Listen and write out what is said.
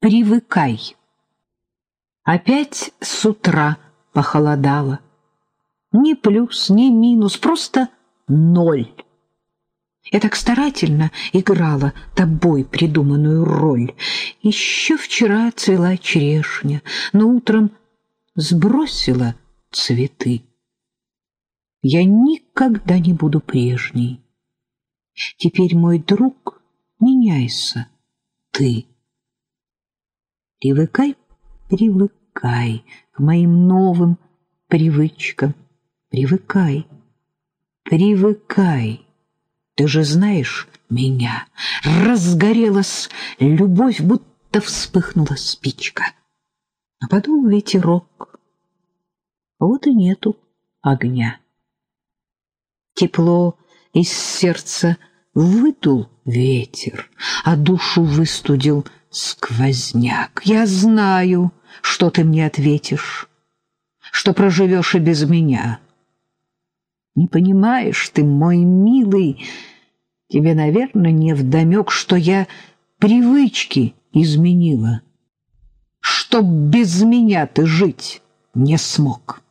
привыкай. Опять с утра похолодало. Ни плюс, ни минус, просто ноль. Я так старательно играла тобой придуманную роль. Еще вчера цвела черешня, но утром сбросила цветы. Я никогда не буду прежней. Теперь, мой друг, меняйся ты. Привыкай, привыкай к моим новым привычкам. Привыкай, привыкай. Ты же знаешь меня. Разгорелась любовь, будто вспыхнула спичка. А подул ветерок. Вот и нету огня. Тепло из сердца выдул ветер, а душу выстудил сквозняк. Я знаю, что ты мне ответишь, что проживешь и без меня. Не понимаешь ты, мой милый, тебе, наверное, не вдомек, что я привычки изменила, чтоб без меня ты жить не смог.